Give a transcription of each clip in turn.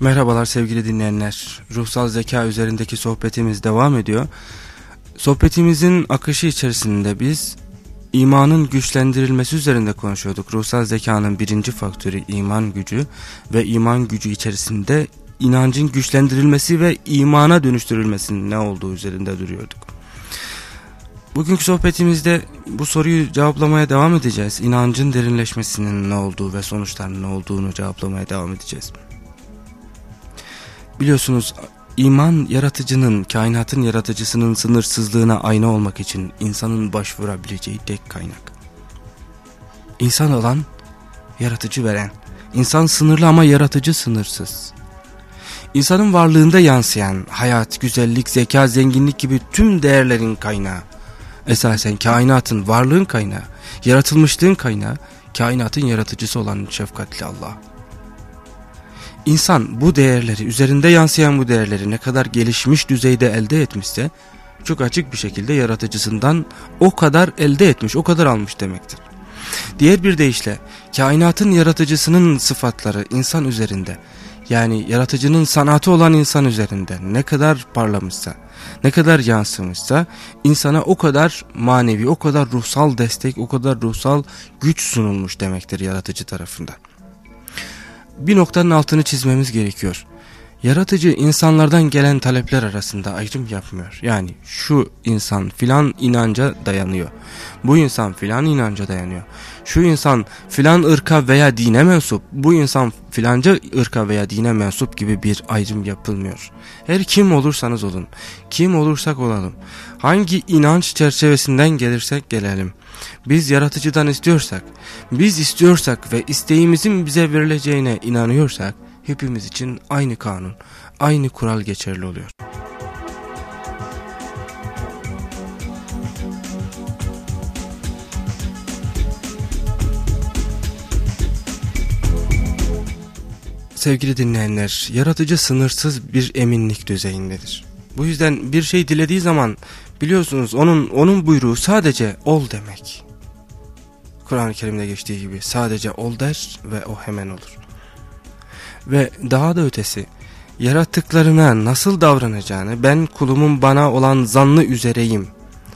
Merhabalar sevgili dinleyenler. Ruhsal zeka üzerindeki sohbetimiz devam ediyor. Sohbetimizin akışı içerisinde biz imanın güçlendirilmesi üzerinde konuşuyorduk. Ruhsal zekanın birinci faktörü iman gücü ve iman gücü içerisinde inancın güçlendirilmesi ve imana dönüştürülmesinin ne olduğu üzerinde duruyorduk. Bugünkü sohbetimizde bu soruyu cevaplamaya devam edeceğiz. İnancın derinleşmesinin ne olduğu ve sonuçlarının ne olduğunu cevaplamaya devam edeceğiz. Biliyorsunuz iman yaratıcının, kainatın yaratıcısının sınırsızlığına ayna olmak için insanın başvurabileceği tek kaynak. İnsan olan, yaratıcı veren. İnsan sınırlı ama yaratıcı sınırsız. İnsanın varlığında yansıyan hayat, güzellik, zeka, zenginlik gibi tüm değerlerin kaynağı. Esasen kainatın varlığın kaynağı, yaratılmışlığın kaynağı, kainatın yaratıcısı olan şefkatli Allah. İnsan bu değerleri, üzerinde yansıyan bu değerleri ne kadar gelişmiş düzeyde elde etmişse, çok açık bir şekilde yaratıcısından o kadar elde etmiş, o kadar almış demektir. Diğer bir deyişle, kainatın yaratıcısının sıfatları insan üzerinde, yani yaratıcının sanatı olan insan üzerinde ne kadar parlamışsa, ne kadar yansımışsa, insana o kadar manevi, o kadar ruhsal destek, o kadar ruhsal güç sunulmuş demektir yaratıcı tarafından bir noktanın altını çizmemiz gerekiyor. Yaratıcı insanlardan gelen talepler arasında ayrım yapmıyor. Yani şu insan filan inanca dayanıyor. Bu insan filan inanca dayanıyor. Şu insan filan ırka veya dine mensup. Bu insan filanca ırka veya dine mensup gibi bir ayrım yapılmıyor. Her kim olursanız olun. Kim olursak olalım. Hangi inanç çerçevesinden gelirsek gelelim. Biz yaratıcıdan istiyorsak, biz istiyorsak ve isteğimizin bize verileceğine inanıyorsak hepimiz için aynı kanun, aynı kural geçerli oluyor. Sevgili dinleyenler, yaratıcı sınırsız bir eminlik düzeyindedir. Bu yüzden bir şey dilediği zaman biliyorsunuz onun onun buyruğu sadece ol demek. Kur'an-ı Kerim'de geçtiği gibi sadece ol der ve o hemen olur. Ve daha da ötesi yarattıklarına nasıl davranacağını ben kulumun bana olan zannı üzereyim.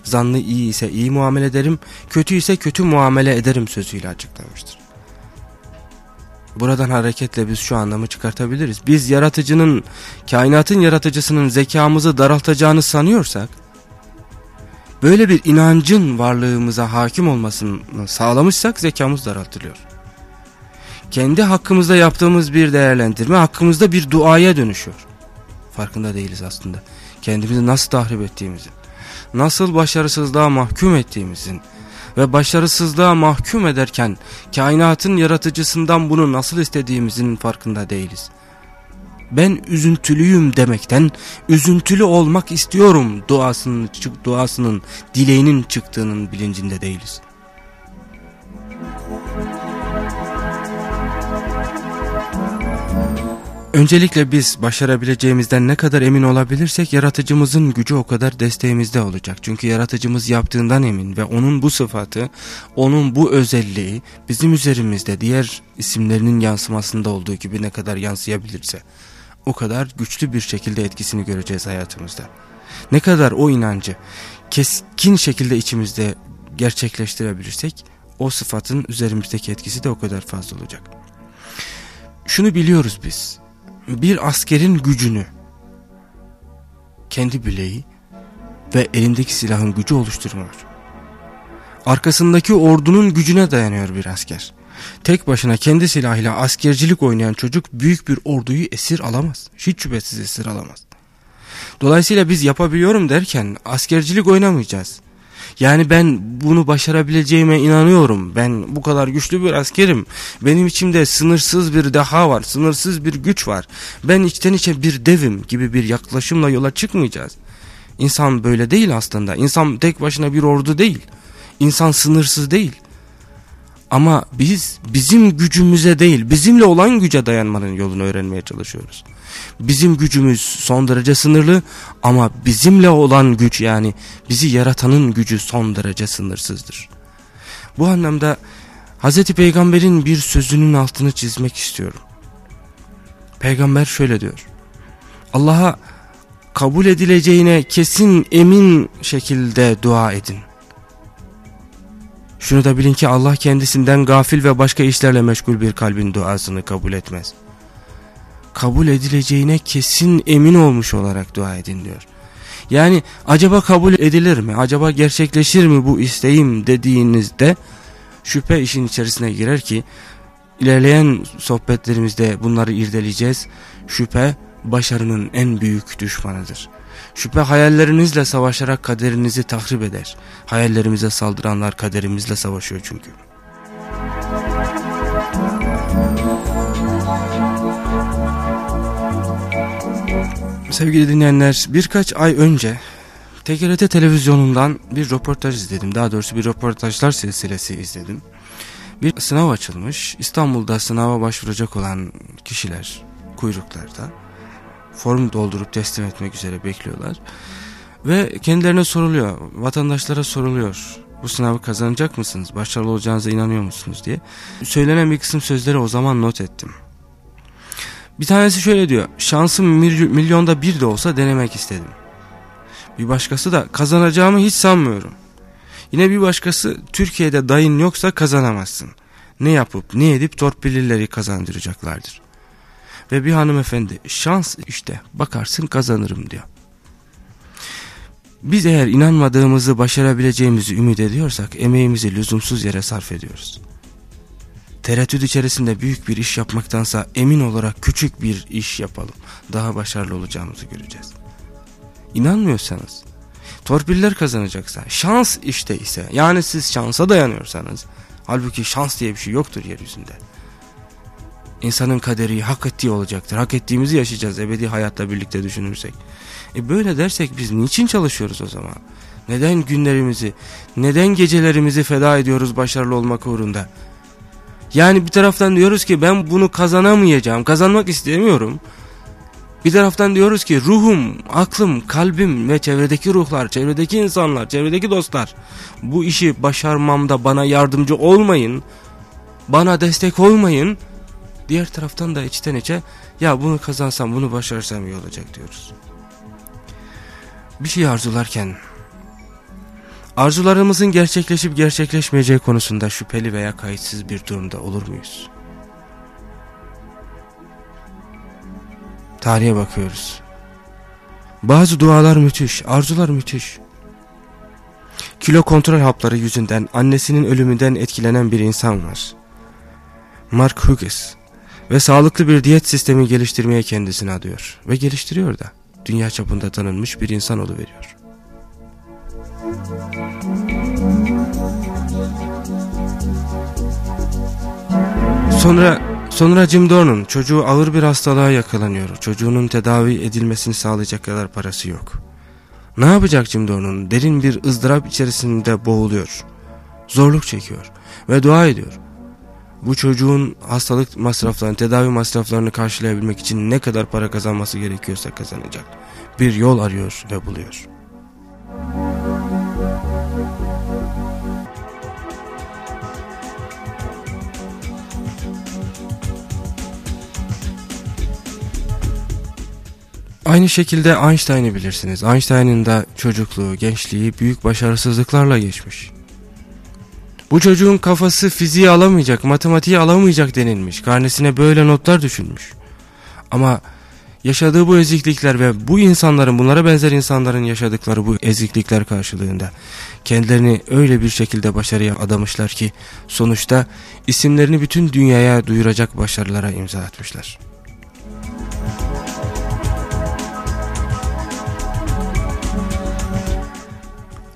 Zannı iyi ise iyi muamele ederim, kötü ise kötü muamele ederim sözüyle açıklamıştır. Buradan hareketle biz şu anlamı çıkartabiliriz. Biz yaratıcının, kainatın yaratıcısının zekamızı daraltacağını sanıyorsak, böyle bir inancın varlığımıza hakim olmasını sağlamışsak zekamız daraltılıyor. Kendi hakkımızda yaptığımız bir değerlendirme hakkımızda bir duaya dönüşüyor. Farkında değiliz aslında. Kendimizi nasıl tahrip ettiğimizin, nasıl başarısızlığa mahkum ettiğimizin, ve başarısızlığa mahkum ederken kainatın yaratıcısından bunu nasıl istediğimizin farkında değiliz. Ben üzüntülüyüm demekten üzüntülü olmak istiyorum duasının, duasının dileğinin çıktığının bilincinde değiliz. Öncelikle biz başarabileceğimizden ne kadar emin olabilirsek yaratıcımızın gücü o kadar desteğimizde olacak. Çünkü yaratıcımız yaptığından emin ve onun bu sıfatı, onun bu özelliği bizim üzerimizde diğer isimlerinin yansımasında olduğu gibi ne kadar yansıyabilirse o kadar güçlü bir şekilde etkisini göreceğiz hayatımızda. Ne kadar o inancı keskin şekilde içimizde gerçekleştirebilirsek o sıfatın üzerimizdeki etkisi de o kadar fazla olacak. Şunu biliyoruz biz bir askerin gücünü kendi bileği ve elindeki silahın gücü oluşturmuyor. Arkasındaki ordunun gücüne dayanıyor bir asker. Tek başına kendi silahıyla askercilik oynayan çocuk büyük bir orduyu esir alamaz. Hiç şüphesiz esir alamaz. Dolayısıyla biz yapabiliyorum derken askercilik oynamayacağız. Yani ben bunu başarabileceğime inanıyorum. Ben bu kadar güçlü bir askerim. Benim içimde sınırsız bir deha var, sınırsız bir güç var. Ben içten içe bir devim gibi bir yaklaşımla yola çıkmayacağız. İnsan böyle değil aslında. İnsan tek başına bir ordu değil. İnsan sınırsız değil. Ama biz bizim gücümüze değil, bizimle olan güce dayanmanın yolunu öğrenmeye çalışıyoruz. Bizim gücümüz son derece sınırlı ama bizimle olan güç yani bizi yaratanın gücü son derece sınırsızdır. Bu anlamda Hz. Peygamber'in bir sözünün altını çizmek istiyorum. Peygamber şöyle diyor. Allah'a kabul edileceğine kesin emin şekilde dua edin. Şunu da bilin ki Allah kendisinden gafil ve başka işlerle meşgul bir kalbin duasını kabul etmez. Kabul edileceğine kesin emin olmuş olarak dua edin diyor. Yani acaba kabul edilir mi? Acaba gerçekleşir mi bu isteğim dediğinizde şüphe işin içerisine girer ki ilerleyen sohbetlerimizde bunları irdeleyeceğiz. Şüphe başarının en büyük düşmanıdır. Şüphe hayallerinizle savaşarak kaderinizi tahrip eder. Hayallerimize saldıranlar kaderimizle savaşıyor çünkü. Sevgili dinleyenler birkaç ay önce TGRT televizyonundan bir röportaj izledim. Daha doğrusu bir röportajlar silsilesi izledim. Bir sınav açılmış. İstanbul'da sınava başvuracak olan kişiler kuyruklarda form doldurup teslim etmek üzere bekliyorlar. Ve kendilerine soruluyor, vatandaşlara soruluyor. Bu sınavı kazanacak mısınız? Başarılı olacağınıza inanıyor musunuz diye. Söylenen bir kısım sözleri o zaman not ettim. Bir tanesi şöyle diyor. Şansım milyonda bir de olsa denemek istedim. Bir başkası da kazanacağımı hiç sanmıyorum. Yine bir başkası Türkiye'de dayın yoksa kazanamazsın. Ne yapıp ne edip torpillileri kazandıracaklardır. Ve bir hanımefendi şans işte bakarsın kazanırım diyor. Biz eğer inanmadığımızı başarabileceğimizi ümit ediyorsak emeğimizi lüzumsuz yere sarf ediyoruz. Tereddüt içerisinde büyük bir iş yapmaktansa emin olarak küçük bir iş yapalım. Daha başarılı olacağımızı göreceğiz. İnanmıyorsanız, torpiller kazanacaksa, şans işte ise, yani siz şansa dayanıyorsanız, halbuki şans diye bir şey yoktur yeryüzünde. İnsanın kaderi hak ettiği olacaktır. Hak ettiğimizi yaşayacağız ebedi hayatta birlikte düşünürsek. E böyle dersek biz niçin çalışıyoruz o zaman? Neden günlerimizi, neden gecelerimizi feda ediyoruz başarılı olmak uğrunda? Yani bir taraftan diyoruz ki ben bunu kazanamayacağım, kazanmak istemiyorum. Bir taraftan diyoruz ki ruhum, aklım, kalbim ve çevredeki ruhlar, çevredeki insanlar, çevredeki dostlar bu işi başarmamda bana yardımcı olmayın, bana destek olmayın. Diğer taraftan da içten içe ya bunu kazansam bunu başarsam iyi olacak diyoruz. Bir şey arzularken arzularımızın gerçekleşip gerçekleşmeyeceği konusunda şüpheli veya kayıtsız bir durumda olur muyuz? Tarihe bakıyoruz. Bazı dualar müthiş, arzular müthiş. Kilo kontrol hapları yüzünden annesinin ölümünden etkilenen bir insan var. Mark Hughes ve sağlıklı bir diyet sistemi geliştirmeye kendisini adıyor. Ve geliştiriyor da. Dünya çapında tanınmış bir insan veriyor. Sonra sonra Jim Dornan çocuğu ağır bir hastalığa yakalanıyor. Çocuğunun tedavi edilmesini sağlayacak kadar parası yok. Ne yapacak Jim Dornan? Derin bir ızdırap içerisinde boğuluyor. Zorluk çekiyor ve dua ediyor bu çocuğun hastalık masraflarını, tedavi masraflarını karşılayabilmek için ne kadar para kazanması gerekiyorsa kazanacak. Bir yol arıyor ve buluyor. Aynı şekilde Einstein'ı bilirsiniz. Einstein'ın da çocukluğu, gençliği büyük başarısızlıklarla geçmiş. Bu çocuğun kafası fiziği alamayacak, matematiği alamayacak denilmiş. Karnesine böyle notlar düşünmüş. Ama yaşadığı bu eziklikler ve bu insanların, bunlara benzer insanların yaşadıkları bu eziklikler karşılığında kendilerini öyle bir şekilde başarıya adamışlar ki sonuçta isimlerini bütün dünyaya duyuracak başarılara imza atmışlar.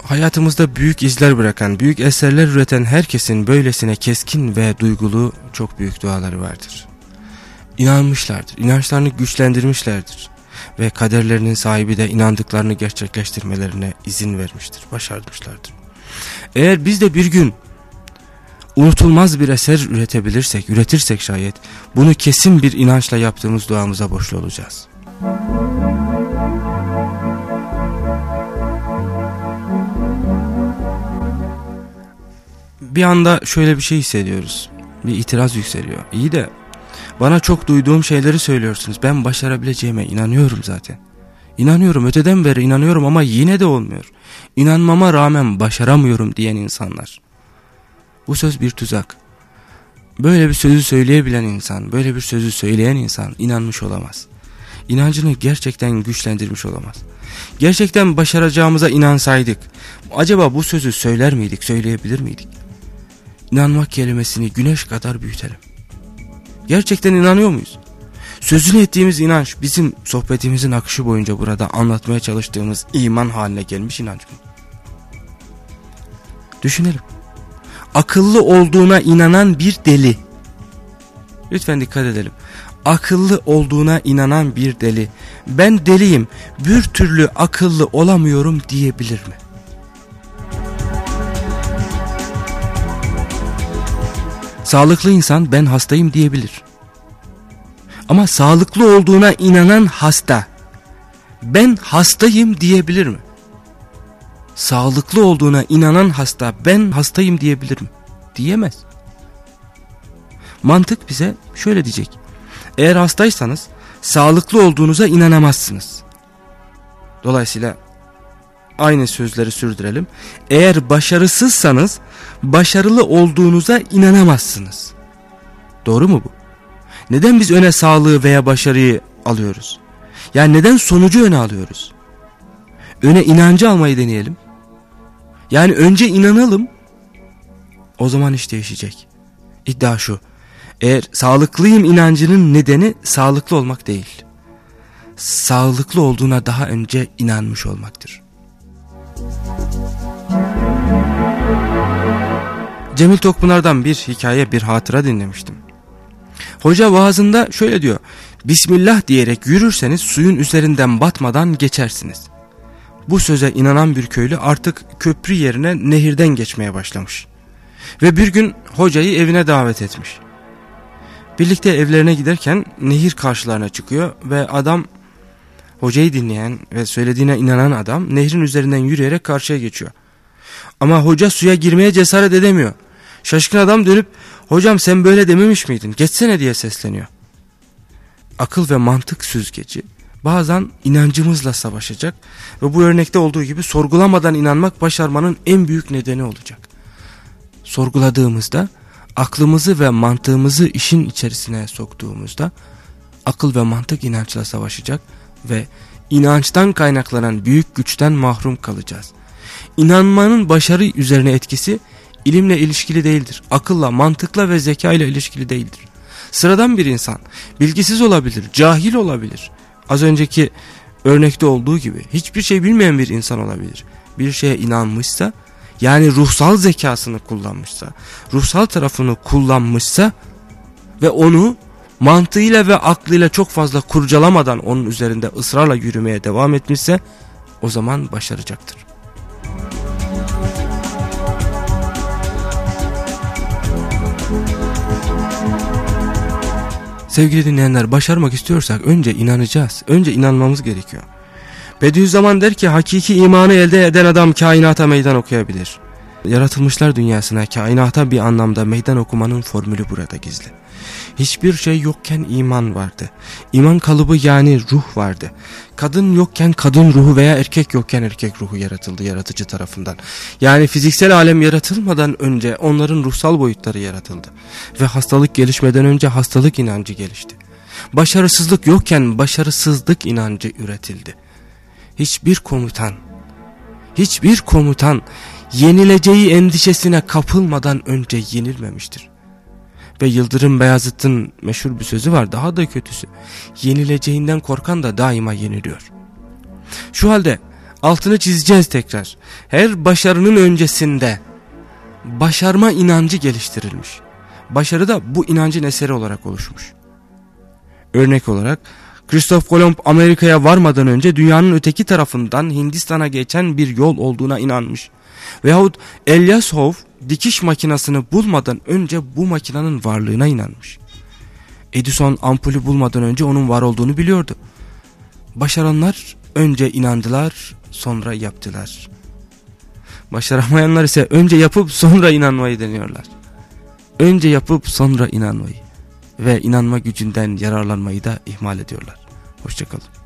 Hayatımızda büyük izler bırakan, büyük eserler üreten herkesin böylesine keskin ve duygulu çok büyük duaları vardır. İnanmışlardır, inançlarını güçlendirmişlerdir ve kaderlerinin sahibi de inandıklarını gerçekleştirmelerine izin vermiştir, başarmışlardır. Eğer biz de bir gün unutulmaz bir eser üretebilirsek, üretirsek şayet bunu kesin bir inançla yaptığımız duamıza borçlu olacağız. Bir anda şöyle bir şey hissediyoruz. Bir itiraz yükseliyor. İyi de Bana çok duyduğum şeyleri söylüyorsunuz. Ben başarabileceğime inanıyorum zaten. İnanıyorum öteden beri inanıyorum ama yine de olmuyor. İnanmama rağmen başaramıyorum diyen insanlar. Bu söz bir tuzak. Böyle bir sözü söyleyebilen insan, böyle bir sözü söyleyen insan inanmış olamaz. İnancını gerçekten güçlendirmiş olamaz. Gerçekten başaracağımıza inansaydık, acaba bu sözü söyler miydik, söyleyebilir miydik? İnanmak kelimesini güneş kadar büyütelim. Gerçekten inanıyor muyuz? Sözünü ettiğimiz inanç bizim sohbetimizin akışı boyunca burada anlatmaya çalıştığımız iman haline gelmiş inanç mı? Düşünelim. Akıllı olduğuna inanan bir deli. Lütfen dikkat edelim. Akıllı olduğuna inanan bir deli. Ben deliyim, bir türlü akıllı olamıyorum diyebilir mi? Sağlıklı insan ben hastayım diyebilir. Ama sağlıklı olduğuna inanan hasta ben hastayım diyebilir mi? Sağlıklı olduğuna inanan hasta ben hastayım diyebilir mi? Diyemez. Mantık bize şöyle diyecek. Eğer hastaysanız sağlıklı olduğunuza inanamazsınız. Dolayısıyla aynı sözleri sürdürelim. Eğer başarısızsanız başarılı olduğunuza inanamazsınız. Doğru mu bu? Neden biz öne sağlığı veya başarıyı alıyoruz? Yani neden sonucu öne alıyoruz? Öne inancı almayı deneyelim. Yani önce inanalım. O zaman iş değişecek. İddia şu. Eğer sağlıklıyım inancının nedeni sağlıklı olmak değil. Sağlıklı olduğuna daha önce inanmış olmaktır. Cemil Tokpınar'dan bir hikaye bir hatıra dinlemiştim. Hoca vaazında şöyle diyor. Bismillah diyerek yürürseniz suyun üzerinden batmadan geçersiniz. Bu söze inanan bir köylü artık köprü yerine nehirden geçmeye başlamış. Ve bir gün hocayı evine davet etmiş. Birlikte evlerine giderken nehir karşılarına çıkıyor ve adam hocayı dinleyen ve söylediğine inanan adam nehrin üzerinden yürüyerek karşıya geçiyor. Ama hoca suya girmeye cesaret edemiyor. Şaşkın adam dönüp hocam sen böyle dememiş miydin geçsene diye sesleniyor. Akıl ve mantık süzgeci bazen inancımızla savaşacak ve bu örnekte olduğu gibi sorgulamadan inanmak başarmanın en büyük nedeni olacak. Sorguladığımızda aklımızı ve mantığımızı işin içerisine soktuğumuzda akıl ve mantık inançla savaşacak ve inançtan kaynaklanan büyük güçten mahrum kalacağız. İnanmanın başarı üzerine etkisi ilimle ilişkili değildir. Akılla, mantıkla ve zeka ile ilişkili değildir. Sıradan bir insan bilgisiz olabilir, cahil olabilir. Az önceki örnekte olduğu gibi hiçbir şey bilmeyen bir insan olabilir. Bir şeye inanmışsa yani ruhsal zekasını kullanmışsa, ruhsal tarafını kullanmışsa ve onu mantığıyla ve aklıyla çok fazla kurcalamadan onun üzerinde ısrarla yürümeye devam etmişse o zaman başaracaktır. Sevgili dinleyenler başarmak istiyorsak önce inanacağız. Önce inanmamız gerekiyor. Bediüzzaman der ki hakiki imanı elde eden adam kainata meydan okuyabilir. Yaratılmışlar dünyasına kainata bir anlamda meydan okumanın formülü burada gizli. Hiçbir şey yokken iman vardı. İman kalıbı yani ruh vardı. Kadın yokken kadın ruhu veya erkek yokken erkek ruhu yaratıldı yaratıcı tarafından. Yani fiziksel alem yaratılmadan önce onların ruhsal boyutları yaratıldı. Ve hastalık gelişmeden önce hastalık inancı gelişti. Başarısızlık yokken başarısızlık inancı üretildi. Hiçbir komutan, hiçbir komutan yenileceği endişesine kapılmadan önce yenilmemiştir. Ve Yıldırım Beyazıt'ın meşhur bir sözü var daha da kötüsü. Yenileceğinden korkan da daima yeniliyor. Şu halde altını çizeceğiz tekrar. Her başarının öncesinde başarma inancı geliştirilmiş. Başarı da bu inancın eseri olarak oluşmuş. Örnek olarak Kristof Kolomb Amerika'ya varmadan önce dünyanın öteki tarafından Hindistan'a geçen bir yol olduğuna inanmış. Veyahut Elyasov dikiş makinasını bulmadan önce bu makinenin varlığına inanmış. Edison ampulü bulmadan önce onun var olduğunu biliyordu. Başaranlar önce inandılar sonra yaptılar. Başaramayanlar ise önce yapıp sonra inanmayı deniyorlar. Önce yapıp sonra inanmayı. ve inanma gücünden yararlanmayı da ihmal ediyorlar. Hoşçakalın.